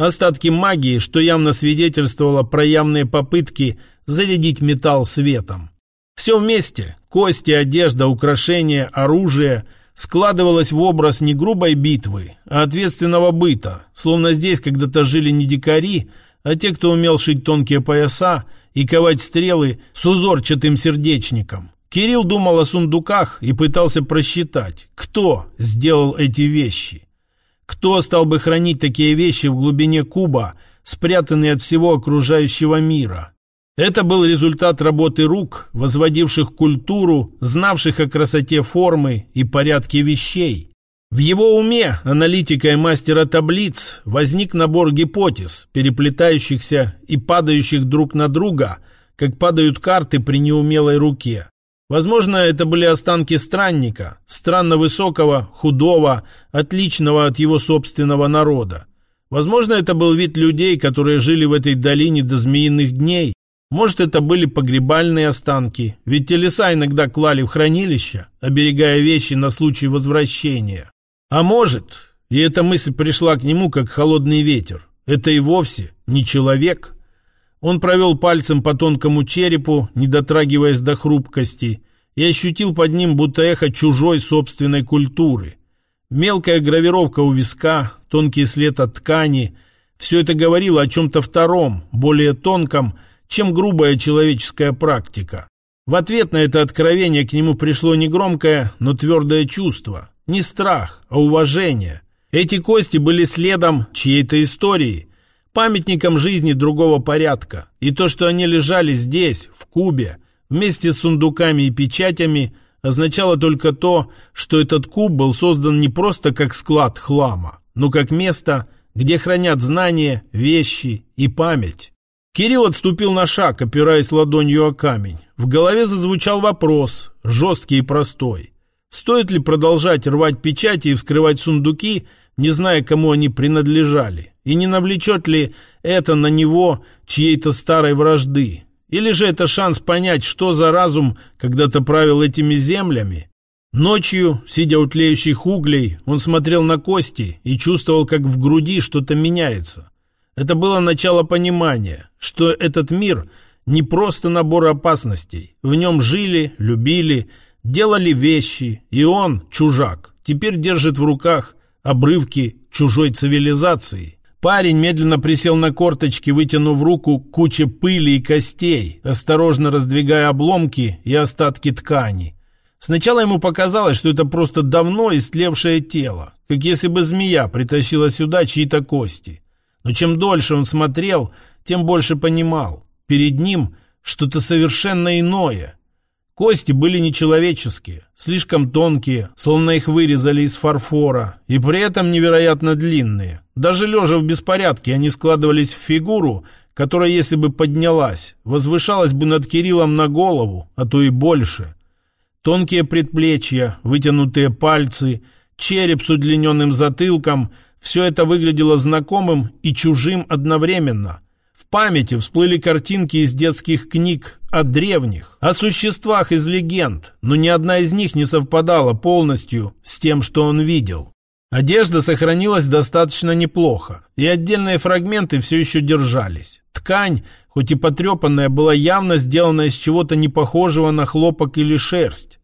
Остатки магии, что явно свидетельствовало про явные попытки зарядить металл светом. Все вместе – кости, одежда, украшения, оружие – складывалось в образ не грубой битвы, а ответственного быта, словно здесь когда-то жили не дикари, а те, кто умел шить тонкие пояса и ковать стрелы с узорчатым сердечником. Кирилл думал о сундуках и пытался просчитать, кто сделал эти вещи. Кто стал бы хранить такие вещи в глубине куба, спрятанные от всего окружающего мира? Это был результат работы рук, возводивших культуру, знавших о красоте формы и порядке вещей. В его уме, аналитика и мастера таблиц, возник набор гипотез, переплетающихся и падающих друг на друга, как падают карты при неумелой руке. Возможно, это были останки странника, странно высокого, худого, отличного от его собственного народа. Возможно, это был вид людей, которые жили в этой долине до змеиных дней. Может, это были погребальные останки, ведь те леса иногда клали в хранилища, оберегая вещи на случай возвращения. А может, и эта мысль пришла к нему, как холодный ветер, это и вовсе не человек – он провел пальцем по тонкому черепу, не дотрагиваясь до хрупкости, и ощутил под ним будто эхо чужой собственной культуры. Мелкая гравировка у виска, тонкий след от ткани — все это говорило о чем-то втором, более тонком, чем грубая человеческая практика. В ответ на это откровение к нему пришло не громкое, но твердое чувство. Не страх, а уважение. Эти кости были следом чьей-то истории, памятником жизни другого порядка. И то, что они лежали здесь, в Кубе, вместе с сундуками и печатями, означало только то, что этот куб был создан не просто как склад хлама, но как место, где хранят знания, вещи и память. Кирилл отступил на шаг, опираясь ладонью о камень. В голове зазвучал вопрос, жесткий и простой. Стоит ли продолжать рвать печати и вскрывать сундуки, не зная, кому они принадлежали? И не навлечет ли это на него чьей-то старой вражды? Или же это шанс понять, что за разум когда-то правил этими землями? Ночью, сидя у тлеющих углей, он смотрел на кости и чувствовал, как в груди что-то меняется. Это было начало понимания, что этот мир не просто набор опасностей. В нем жили, любили, делали вещи, и он, чужак, теперь держит в руках обрывки чужой цивилизации. Парень медленно присел на корточки, вытянув руку куче пыли и костей, осторожно раздвигая обломки и остатки ткани. Сначала ему показалось, что это просто давно истлевшее тело, как если бы змея притащила сюда чьи-то кости. Но чем дольше он смотрел, тем больше понимал. Перед ним что-то совершенно иное, Кости были нечеловеческие, слишком тонкие, словно их вырезали из фарфора, и при этом невероятно длинные. Даже лежа в беспорядке, они складывались в фигуру, которая, если бы поднялась, возвышалась бы над Кириллом на голову, а то и больше. Тонкие предплечья, вытянутые пальцы, череп с удлиненным затылком — все это выглядело знакомым и чужим одновременно — памяти всплыли картинки из детских книг о древних, о существах из легенд, но ни одна из них не совпадала полностью с тем, что он видел. Одежда сохранилась достаточно неплохо, и отдельные фрагменты все еще держались. Ткань, хоть и потрепанная, была явно сделана из чего-то не похожего на хлопок или шерсть.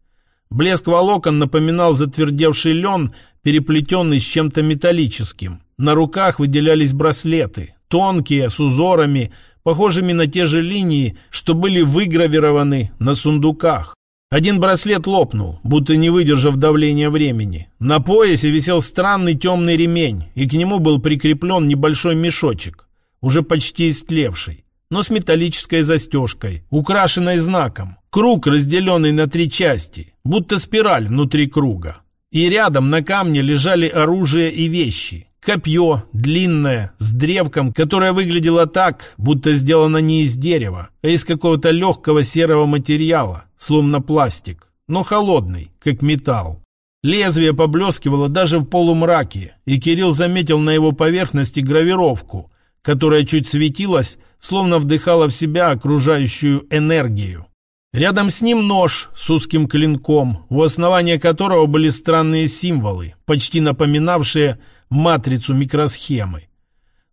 Блеск волокон напоминал затвердевший лен, переплетенный с чем-то металлическим. На руках выделялись браслеты, тонкие, с узорами, похожими на те же линии, что были выгравированы на сундуках. Один браслет лопнул, будто не выдержав давления времени. На поясе висел странный темный ремень, и к нему был прикреплен небольшой мешочек, уже почти истлевший, но с металлической застежкой, украшенной знаком. Круг, разделенный на три части, будто спираль внутри круга. И рядом на камне лежали оружие и вещи. Копье, длинное, с древком, которое выглядело так, будто сделано не из дерева, а из какого-то легкого серого материала, словно пластик, но холодный, как металл. Лезвие поблескивало даже в полумраке, и Кирилл заметил на его поверхности гравировку, которая чуть светилась, словно вдыхала в себя окружающую энергию. Рядом с ним нож с узким клинком, у основания которого были странные символы, почти напоминавшие матрицу микросхемы.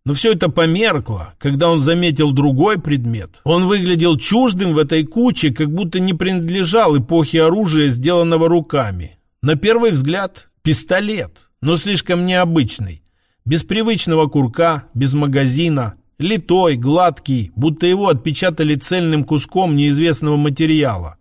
Но все это померкло, когда он заметил другой предмет. Он выглядел чуждым в этой куче, как будто не принадлежал эпохе оружия, сделанного руками. На первый взгляд пистолет, но слишком необычный. Без привычного курка, без магазина, литой, гладкий, будто его отпечатали цельным куском неизвестного материала.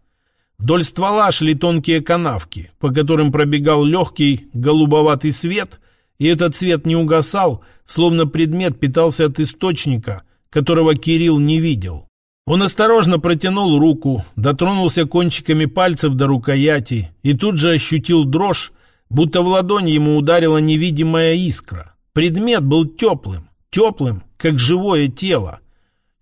Вдоль ствола шли тонкие канавки, по которым пробегал легкий голубоватый свет, и этот свет не угасал, словно предмет питался от источника, которого Кирилл не видел. Он осторожно протянул руку, дотронулся кончиками пальцев до рукояти и тут же ощутил дрожь, будто в ладони ему ударила невидимая искра. Предмет был теплым, теплым, как живое тело.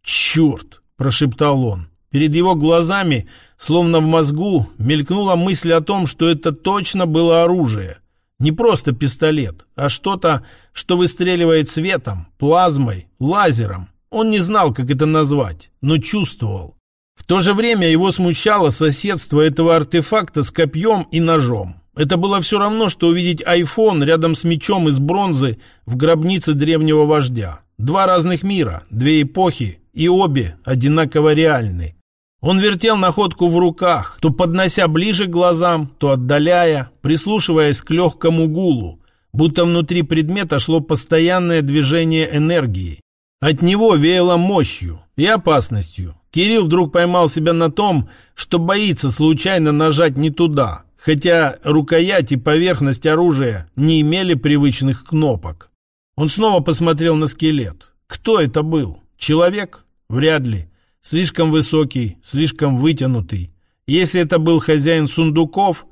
«Черт!» – прошептал он. Перед его глазами, словно в мозгу, мелькнула мысль о том, что это точно было оружие. Не просто пистолет, а что-то, что выстреливает светом, плазмой, лазером. Он не знал, как это назвать, но чувствовал. В то же время его смущало соседство этого артефакта с копьем и ножом. Это было все равно, что увидеть айфон рядом с мечом из бронзы в гробнице древнего вождя. Два разных мира, две эпохи, и обе одинаково реальны. Он вертел находку в руках, то поднося ближе к глазам, то отдаляя, прислушиваясь к легкому гулу, будто внутри предмета шло постоянное движение энергии. От него веяло мощью и опасностью. Кирилл вдруг поймал себя на том, что боится случайно нажать не туда, хотя рукоять и поверхность оружия не имели привычных кнопок. Он снова посмотрел на скелет. Кто это был? Человек? Вряд ли. Слишком высокий, слишком вытянутый. Если это был хозяин сундуков,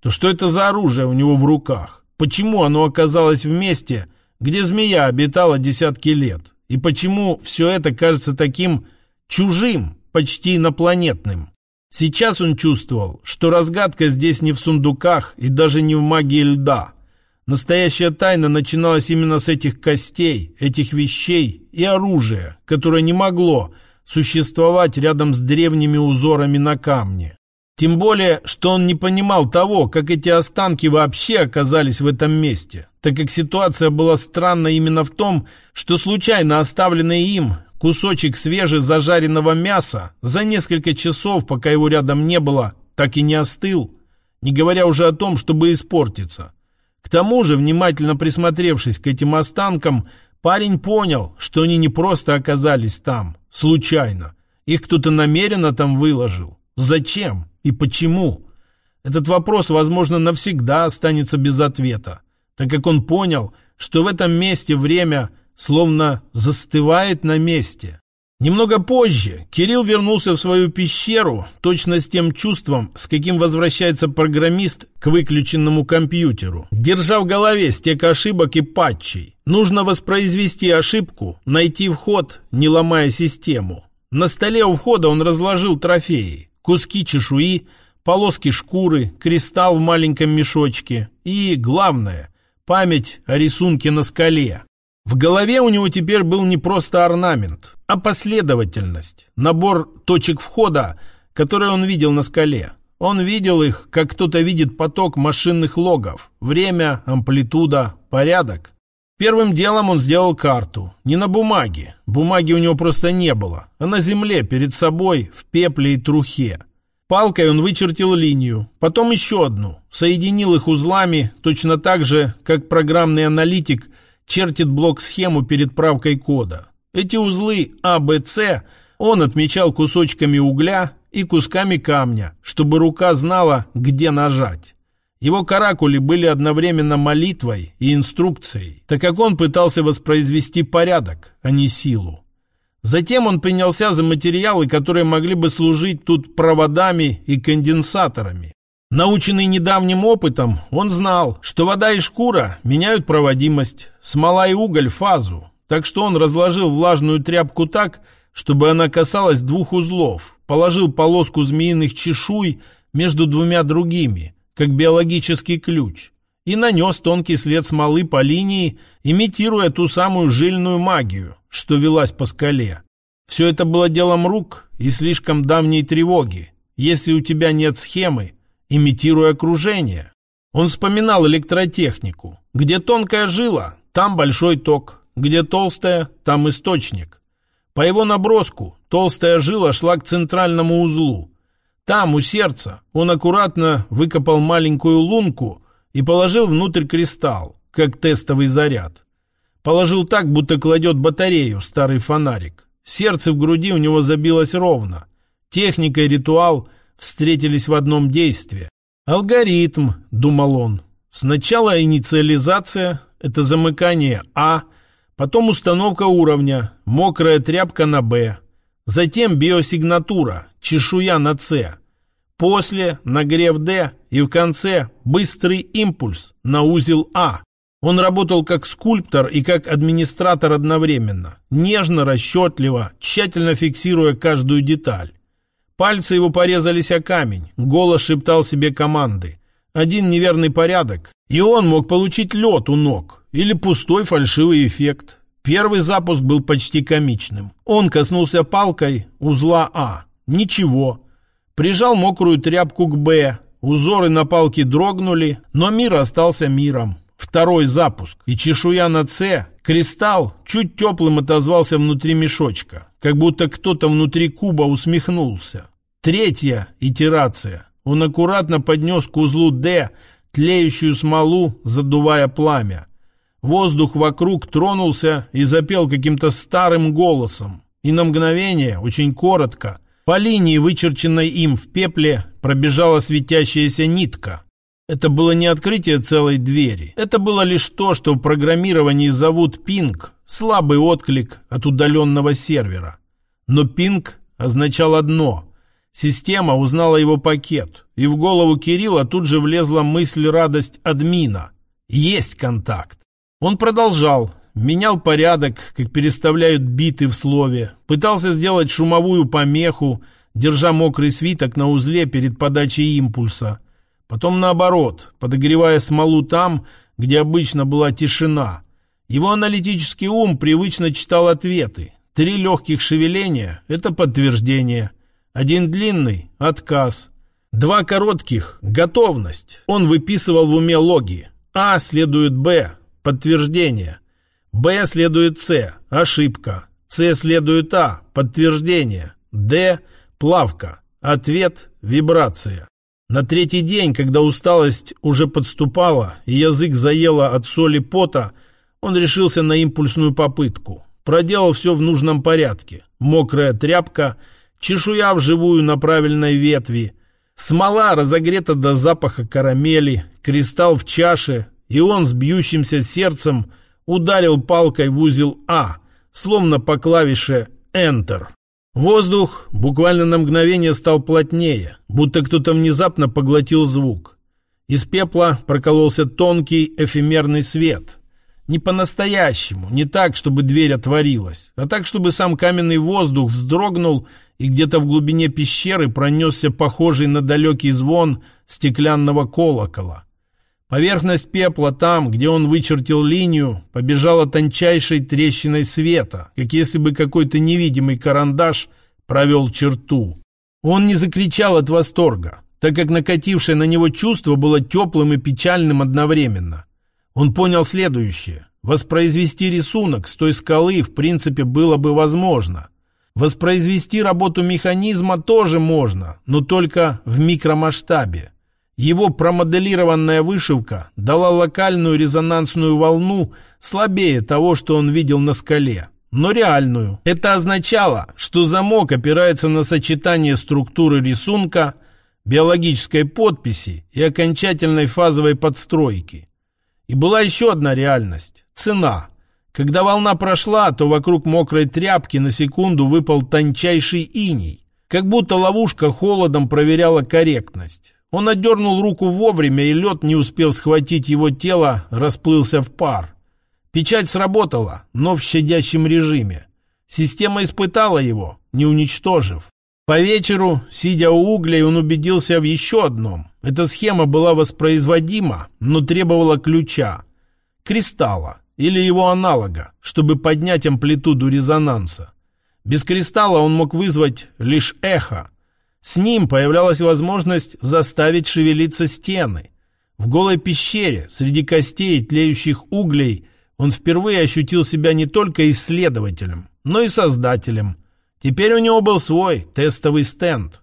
то что это за оружие у него в руках? Почему оно оказалось в месте, где змея обитала десятки лет? И почему все это кажется таким чужим, почти инопланетным? Сейчас он чувствовал, что разгадка здесь не в сундуках и даже не в магии льда. Настоящая тайна начиналась именно с этих костей, этих вещей и оружия, которое не могло существовать рядом с древними узорами на камне. Тем более, что он не понимал того, как эти останки вообще оказались в этом месте, так как ситуация была странна именно в том, что случайно оставленный им кусочек свежезажаренного мяса за несколько часов, пока его рядом не было, так и не остыл, не говоря уже о том, чтобы испортиться. К тому же, внимательно присмотревшись к этим останкам, Парень понял, что они не просто оказались там, случайно. Их кто-то намеренно там выложил. Зачем и почему? Этот вопрос, возможно, навсегда останется без ответа, так как он понял, что в этом месте время словно застывает на месте. Немного позже Кирилл вернулся в свою пещеру точно с тем чувством, с каким возвращается программист к выключенному компьютеру, держа в голове стек ошибок и патчей. Нужно воспроизвести ошибку, найти вход, не ломая систему. На столе у входа он разложил трофеи, куски чешуи, полоски шкуры, кристалл в маленьком мешочке и, главное, память о рисунке на скале. В голове у него теперь был не просто орнамент, а последовательность, набор точек входа, которые он видел на скале. Он видел их, как кто-то видит поток машинных логов, время, амплитуда, порядок. Первым делом он сделал карту. Не на бумаге, бумаги у него просто не было, а на земле перед собой, в пепле и трухе. Палкой он вычертил линию, потом еще одну, соединил их узлами, точно так же, как программный аналитик – чертит блок-схему перед правкой кода. Эти узлы А, Б, С он отмечал кусочками угля и кусками камня, чтобы рука знала, где нажать. Его каракули были одновременно молитвой и инструкцией, так как он пытался воспроизвести порядок, а не силу. Затем он принялся за материалы, которые могли бы служить тут проводами и конденсаторами. Наученный недавним опытом, он знал, что вода и шкура меняют проводимость, смола и уголь – фазу, так что он разложил влажную тряпку так, чтобы она касалась двух узлов, положил полоску змеиных чешуй между двумя другими, как биологический ключ, и нанес тонкий след смолы по линии, имитируя ту самую жильную магию, что велась по скале. Все это было делом рук и слишком давней тревоги. Если у тебя нет схемы – имитируя окружение. Он вспоминал электротехнику. Где тонкая жила, там большой ток. Где толстая, там источник. По его наброску толстая жила шла к центральному узлу. Там, у сердца, он аккуратно выкопал маленькую лунку и положил внутрь кристалл, как тестовый заряд. Положил так, будто кладет батарею в старый фонарик. Сердце в груди у него забилось ровно. Техника и ритуал встретились в одном действии. «Алгоритм», — думал он. «Сначала инициализация, это замыкание А, потом установка уровня, мокрая тряпка на Б, затем биосигнатура, чешуя на С, после нагрев Д и в конце быстрый импульс на узел А. Он работал как скульптор и как администратор одновременно, нежно, расчетливо, тщательно фиксируя каждую деталь. Пальцы его порезались о камень, голос шептал себе команды. Один неверный порядок, и он мог получить лед у ног или пустой фальшивый эффект. Первый запуск был почти комичным. Он коснулся палкой узла А. Ничего. Прижал мокрую тряпку к Б. Узоры на палке дрогнули, но мир остался миром. Второй запуск. И чешуя на С, кристалл, чуть теплым отозвался внутри мешочка как будто кто-то внутри куба усмехнулся. Третья итерация. Он аккуратно поднес к узлу «Д» тлеющую смолу, задувая пламя. Воздух вокруг тронулся и запел каким-то старым голосом. И на мгновение, очень коротко, по линии, вычерченной им в пепле, пробежала светящаяся нитка. Это было не открытие целой двери. Это было лишь то, что в программировании зовут пинг, слабый отклик от удаленного сервера. Но пинг означал одно. Система узнала его пакет, и в голову Кирилла тут же влезла мысль-радость админа. Есть контакт. Он продолжал, менял порядок, как переставляют биты в слове, пытался сделать шумовую помеху, держа мокрый свиток на узле перед подачей импульса – Потом наоборот, подогревая смолу там, где обычно была тишина. Его аналитический ум привычно читал ответы. Три легких шевеления – это подтверждение. Один длинный – отказ. Два коротких – готовность. Он выписывал в уме логи. А следует Б – подтверждение. Б следует С – ошибка. С следует А – подтверждение. Д – плавка. Ответ – вибрация. На третий день, когда усталость уже подступала и язык заело от соли пота, он решился на импульсную попытку. Проделал все в нужном порядке. Мокрая тряпка, чешуя вживую на правильной ветви, смола разогрета до запаха карамели, кристалл в чаше, и он с бьющимся сердцем ударил палкой в узел А, словно по клавише «Enter». Воздух буквально на мгновение стал плотнее, будто кто-то внезапно поглотил звук. Из пепла прокололся тонкий эфемерный свет. Не по-настоящему, не так, чтобы дверь отворилась, а так, чтобы сам каменный воздух вздрогнул и где-то в глубине пещеры пронесся похожий на далекий звон стеклянного колокола. Поверхность пепла там, где он вычертил линию, побежала тончайшей трещиной света, как если бы какой-то невидимый карандаш провел черту. Он не закричал от восторга, так как накатившее на него чувство было теплым и печальным одновременно. Он понял следующее. Воспроизвести рисунок с той скалы в принципе было бы возможно. Воспроизвести работу механизма тоже можно, но только в микромасштабе. Его промоделированная вышивка дала локальную резонансную волну слабее того, что он видел на скале, но реальную. Это означало, что замок опирается на сочетание структуры рисунка, биологической подписи и окончательной фазовой подстройки. И была еще одна реальность – цена. Когда волна прошла, то вокруг мокрой тряпки на секунду выпал тончайший иней, как будто ловушка холодом проверяла корректность. Он отдернул руку вовремя, и лед, не успел схватить его тело, расплылся в пар. Печать сработала, но в щадящем режиме. Система испытала его, не уничтожив. По вечеру, сидя у углей, он убедился в еще одном. Эта схема была воспроизводима, но требовала ключа. Кристалла или его аналога, чтобы поднять амплитуду резонанса. Без кристалла он мог вызвать лишь эхо, с ним появлялась возможность заставить шевелиться стены. В голой пещере, среди костей и тлеющих углей, Он впервые ощутил себя не только исследователем, но и создателем. Теперь у него был свой тестовый стенд.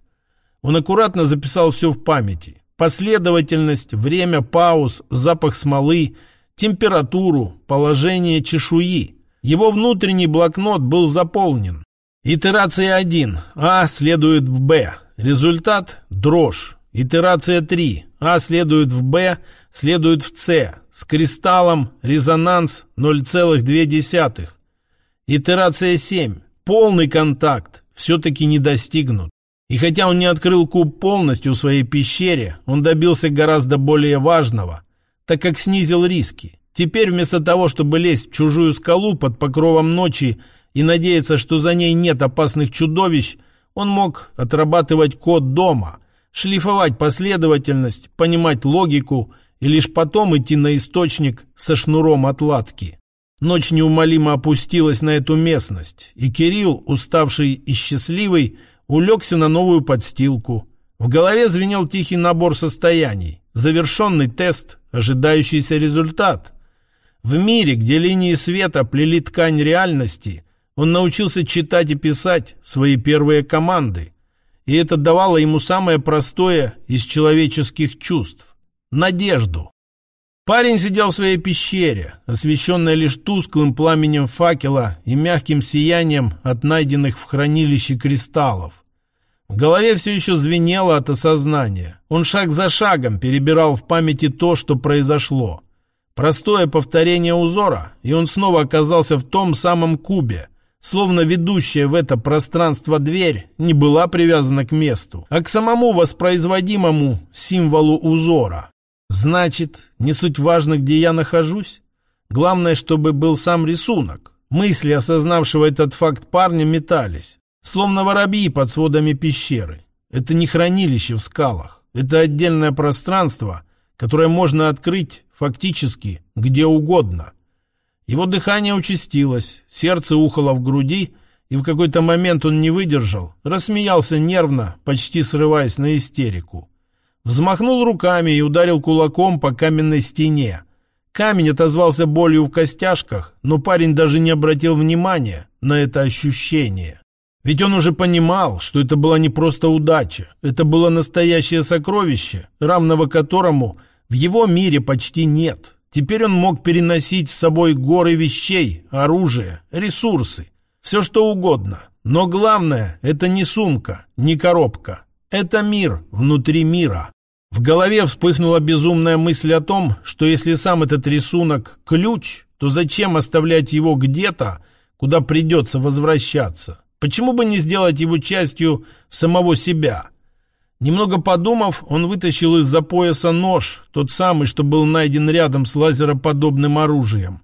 Он аккуратно записал все в памяти. Последовательность, время пауз, запах смолы, температуру, положение чешуи. Его внутренний блокнот был заполнен. Итерация 1. А следует в Б. Результат – дрожь. Итерация 3. А следует в Б, следует в С. С кристаллом резонанс 0,2. Итерация 7. Полный контакт все-таки не достигнут. И хотя он не открыл куб полностью в своей пещере, он добился гораздо более важного, так как снизил риски. Теперь вместо того, чтобы лезть в чужую скалу под покровом ночи и надеяться, что за ней нет опасных чудовищ, он мог отрабатывать код дома, шлифовать последовательность, понимать логику и лишь потом идти на источник со шнуром отладки. Ночь неумолимо опустилась на эту местность, и Кирилл, уставший и счастливый, улегся на новую подстилку. В голове звенел тихий набор состояний, завершенный тест, ожидающийся результат. В мире, где линии света плели ткань реальности, он научился читать и писать свои первые команды, и это давало ему самое простое из человеческих чувств – надежду. Парень сидел в своей пещере, освещенной лишь тусклым пламенем факела и мягким сиянием от найденных в хранилище кристаллов. В голове все еще звенело от осознания. Он шаг за шагом перебирал в памяти то, что произошло. Простое повторение узора, и он снова оказался в том самом кубе, словно ведущая в это пространство дверь не была привязана к месту, а к самому воспроизводимому символу узора. Значит, не суть важно, где я нахожусь. Главное, чтобы был сам рисунок. Мысли, осознавшего этот факт парня, метались, словно воробьи под сводами пещеры. Это не хранилище в скалах. Это отдельное пространство, которое можно открыть фактически где угодно. Его дыхание участилось, сердце ухало в груди, и в какой-то момент он не выдержал, рассмеялся нервно, почти срываясь на истерику. Взмахнул руками и ударил кулаком по каменной стене. Камень отозвался болью в костяшках, но парень даже не обратил внимания на это ощущение. Ведь он уже понимал, что это была не просто удача, это было настоящее сокровище, равного которому в его мире почти нет. Теперь он мог переносить с собой горы вещей, оружие, ресурсы, все что угодно. Но главное, это не сумка, не коробка. Это мир внутри мира. В голове вспыхнула безумная мысль о том, что если сам этот рисунок – ключ, то зачем оставлять его где-то, куда придется возвращаться? Почему бы не сделать его частью самого себя – Немного подумав, он вытащил из-за пояса нож, тот самый, что был найден рядом с лазероподобным оружием.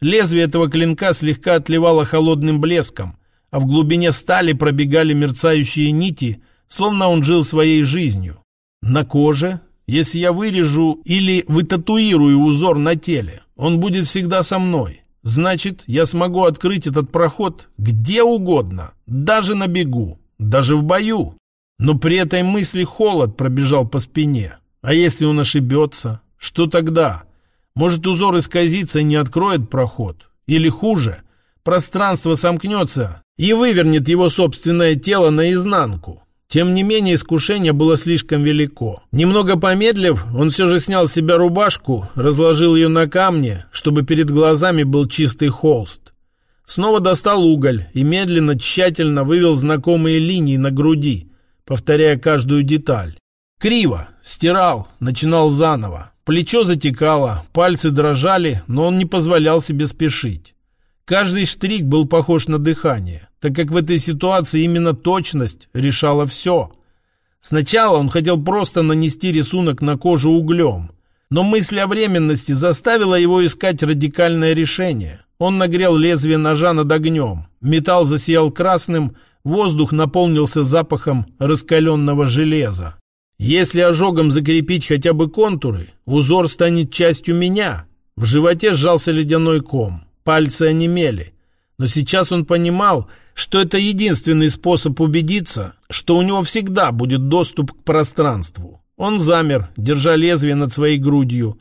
Лезвие этого клинка слегка отливало холодным блеском, а в глубине стали пробегали мерцающие нити, словно он жил своей жизнью. На коже, если я вырежу или вытатуирую узор на теле, он будет всегда со мной. Значит, я смогу открыть этот проход где угодно, даже на бегу, даже в бою. Но при этой мысли холод пробежал по спине. А если он ошибется? Что тогда? Может, узор исказится и не откроет проход? Или хуже, пространство сомкнется и вывернет его собственное тело наизнанку? Тем не менее, искушение было слишком велико. Немного помедлив, он все же снял с себя рубашку, разложил ее на камне, чтобы перед глазами был чистый холст. Снова достал уголь и медленно, тщательно вывел знакомые линии на груди, повторяя каждую деталь. Криво, стирал, начинал заново. Плечо затекало, пальцы дрожали, но он не позволял себе спешить. Каждый штрих был похож на дыхание, так как в этой ситуации именно точность решала все. Сначала он хотел просто нанести рисунок на кожу углем, но мысль о временности заставила его искать радикальное решение. Он нагрел лезвие ножа над огнем, металл засиял красным – Воздух наполнился запахом раскаленного железа. Если ожогом закрепить хотя бы контуры, узор станет частью меня. В животе сжался ледяной ком, пальцы онемели. Но сейчас он понимал, что это единственный способ убедиться, что у него всегда будет доступ к пространству. Он замер, держа лезвие над своей грудью,